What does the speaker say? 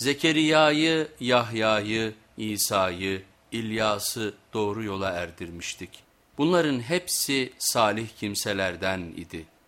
Zekeriya'yı, Yahya'yı, İsa'yı, İlyas'ı doğru yola erdirmiştik. Bunların hepsi salih kimselerden idi.''